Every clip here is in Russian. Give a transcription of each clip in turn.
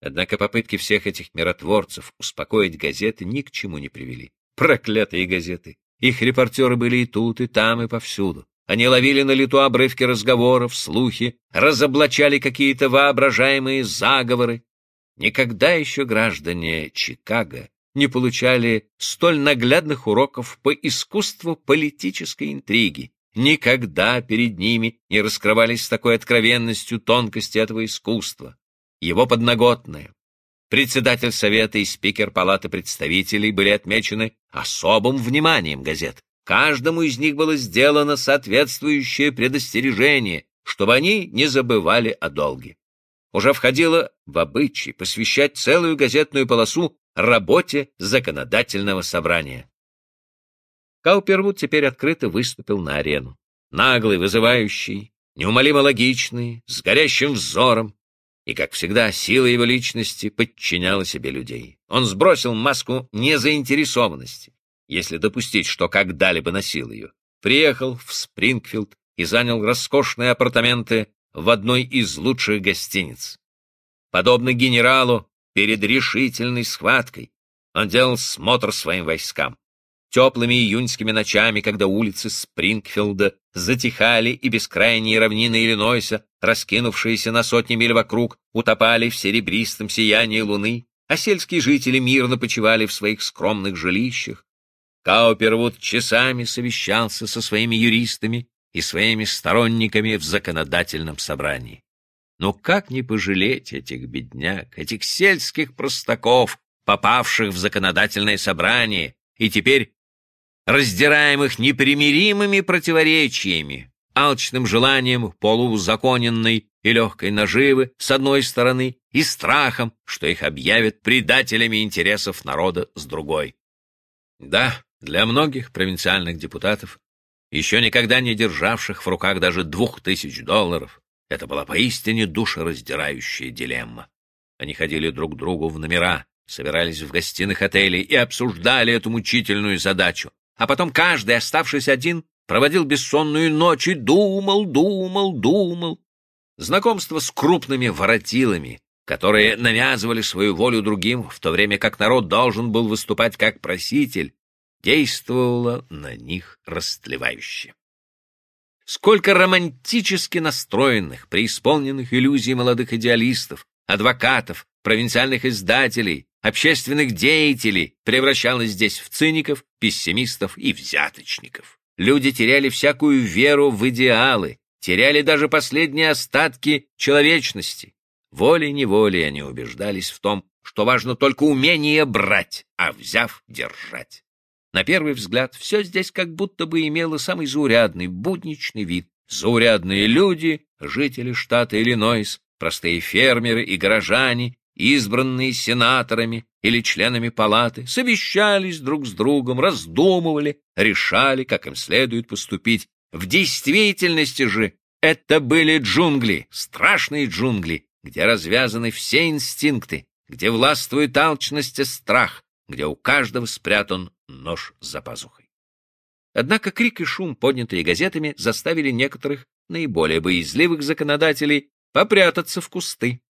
Однако попытки всех этих миротворцев успокоить газеты ни к чему не привели. Проклятые газеты! Их репортеры были и тут, и там, и повсюду. Они ловили на лету обрывки разговоров, слухи, разоблачали какие-то воображаемые заговоры. Никогда еще граждане Чикаго не получали столь наглядных уроков по искусству политической интриги. Никогда перед ними не раскрывались с такой откровенностью тонкости этого искусства. Его подноготное, председатель Совета и спикер Палаты представителей были отмечены особым вниманием газет. Каждому из них было сделано соответствующее предостережение, чтобы они не забывали о долге. Уже входило в обычай посвящать целую газетную полосу работе законодательного собрания. Каупервуд теперь открыто выступил на арену. Наглый, вызывающий, неумолимо логичный, с горящим взором, и, как всегда, сила его личности подчиняла себе людей. Он сбросил маску незаинтересованности, если допустить, что когда-либо носил ее. Приехал в Спрингфилд и занял роскошные апартаменты в одной из лучших гостиниц. Подобно генералу, перед решительной схваткой, он делал смотр своим войскам. Теплыми июньскими ночами, когда улицы Спрингфилда затихали и бескрайние равнины Иллинойса, раскинувшиеся на сотни миль вокруг, утопали в серебристом сиянии луны, а сельские жители мирно почивали в своих скромных жилищах. Каупервуд часами совещался со своими юристами и своими сторонниками в законодательном собрании. Но как не пожалеть этих бедняк, этих сельских простаков, попавших в законодательное собрание, и теперь раздираемых непримиримыми противоречиями, алчным желанием полуузаконенной и легкой наживы с одной стороны и страхом, что их объявят предателями интересов народа с другой. Да, для многих провинциальных депутатов, еще никогда не державших в руках даже двух тысяч долларов, это была поистине душераздирающая дилемма. Они ходили друг к другу в номера, собирались в гостиных отелей и обсуждали эту мучительную задачу а потом каждый, оставшись один, проводил бессонную ночь и думал, думал, думал. Знакомство с крупными воротилами, которые навязывали свою волю другим, в то время как народ должен был выступать как проситель, действовало на них растлевающе. Сколько романтически настроенных, преисполненных иллюзий молодых идеалистов, адвокатов, провинциальных издателей, общественных деятелей превращалось здесь в циников, пессимистов и взяточников. Люди теряли всякую веру в идеалы, теряли даже последние остатки человечности. Волей-неволей они убеждались в том, что важно только умение брать, а взяв — держать. На первый взгляд, все здесь как будто бы имело самый заурядный, будничный вид. Заурядные люди, жители штата Иллинойс, простые фермеры и горожане, избранные сенаторами или членами палаты, совещались друг с другом, раздумывали, решали, как им следует поступить. В действительности же это были джунгли, страшные джунгли, где развязаны все инстинкты, где властвует алчность и страх, где у каждого спрятан нож за пазухой. Однако крик и шум, поднятые газетами, заставили некоторых наиболее боязливых законодателей попрятаться в кусты.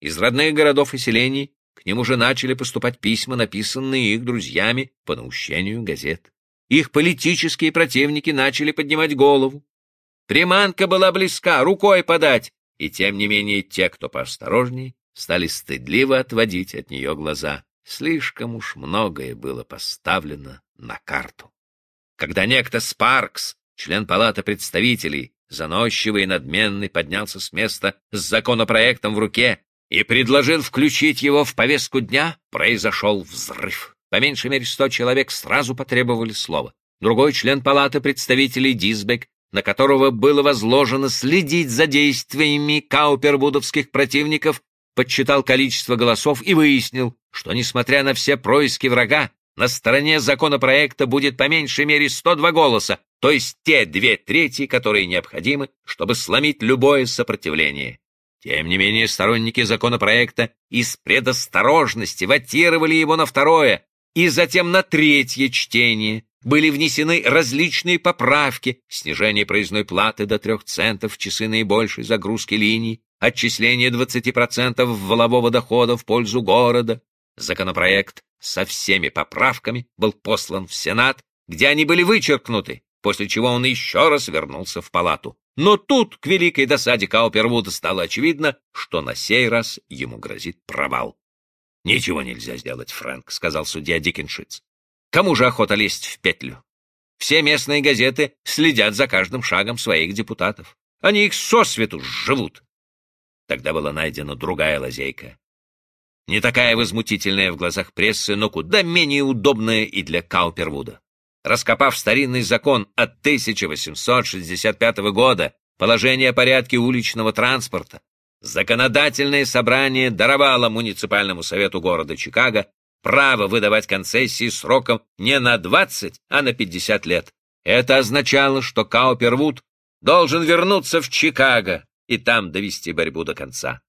Из родных городов и селений к ним уже начали поступать письма, написанные их друзьями по наущению газет. Их политические противники начали поднимать голову. Приманка была близка, рукой подать, и тем не менее те, кто поосторожней, стали стыдливо отводить от нее глаза. Слишком уж многое было поставлено на карту. Когда некто Спаркс, член палаты представителей, заносчивый и надменный, поднялся с места с законопроектом в руке и предложил включить его в повестку дня, произошел взрыв. По меньшей мере сто человек сразу потребовали слова. Другой член палаты представителей Дизбек, на которого было возложено следить за действиями каупервудовских противников, подсчитал количество голосов и выяснил, что, несмотря на все происки врага, на стороне законопроекта будет по меньшей мере 102 голоса, то есть те две трети, которые необходимы, чтобы сломить любое сопротивление. Тем не менее, сторонники законопроекта из предосторожности ватировали его на второе и затем на третье чтение. Были внесены различные поправки, снижение проездной платы до трех центов в часы наибольшей загрузки линий, отчисление 20% волового дохода в пользу города. Законопроект со всеми поправками был послан в Сенат, где они были вычеркнуты, после чего он еще раз вернулся в палату. Но тут, к великой досаде Каупервуда, стало очевидно, что на сей раз ему грозит провал. «Ничего нельзя сделать, Фрэнк», — сказал судья Диккеншиц. «Кому же охота лезть в петлю? Все местные газеты следят за каждым шагом своих депутатов. Они их сосвету живут». Тогда была найдена другая лазейка. Не такая возмутительная в глазах прессы, но куда менее удобная и для Каупервуда. Раскопав старинный закон от 1865 года, положение о порядке уличного транспорта, законодательное собрание даровало муниципальному совету города Чикаго право выдавать концессии сроком не на 20, а на 50 лет. Это означало, что Каупервуд должен вернуться в Чикаго и там довести борьбу до конца.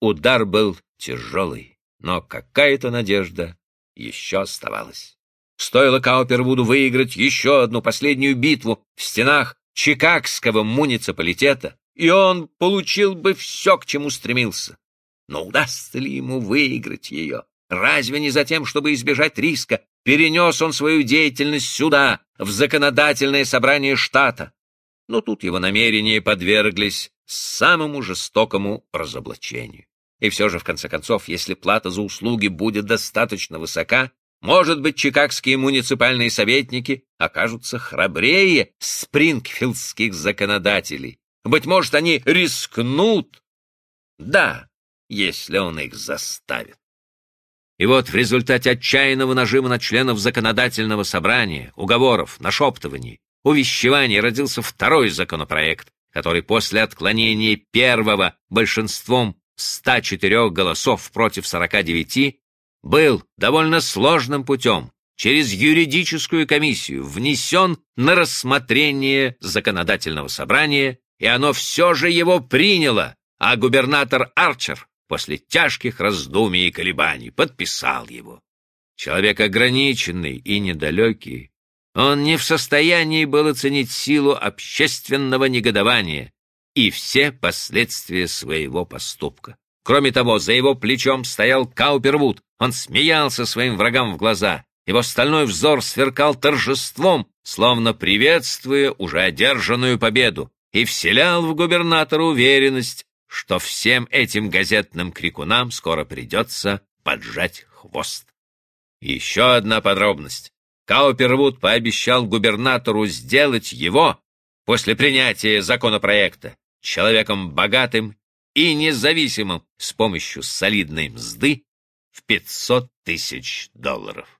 Удар был тяжелый но какая-то надежда еще оставалась. Стоило Каупервуду выиграть еще одну последнюю битву в стенах Чикагского муниципалитета, и он получил бы все, к чему стремился. Но удастся ли ему выиграть ее? Разве не за тем, чтобы избежать риска, перенес он свою деятельность сюда, в законодательное собрание штата? Но тут его намерения подверглись самому жестокому разоблачению. И все же, в конце концов, если плата за услуги будет достаточно высока, может быть, чикагские муниципальные советники окажутся храбрее спрингфилдских законодателей. Быть может, они рискнут. Да, если он их заставит. И вот в результате отчаянного нажима на членов законодательного собрания, уговоров, нашептываний, увещеваний родился второй законопроект, который после отклонения первого большинством 104 голосов против 49 был довольно сложным путем, через юридическую комиссию, внесен на рассмотрение законодательного собрания, и оно все же его приняло, а губернатор Арчер после тяжких раздумий и колебаний подписал его. Человек ограниченный и недалекий, он не в состоянии был оценить силу общественного негодования, и все последствия своего поступка. Кроме того, за его плечом стоял Каупервуд. Он смеялся своим врагам в глаза. Его стальной взор сверкал торжеством, словно приветствуя уже одержанную победу, и вселял в губернатора уверенность, что всем этим газетным крикунам скоро придется поджать хвост. Еще одна подробность. Каупервуд пообещал губернатору сделать его, после принятия законопроекта, человеком богатым и независимым с помощью солидной мзды в 500 тысяч долларов.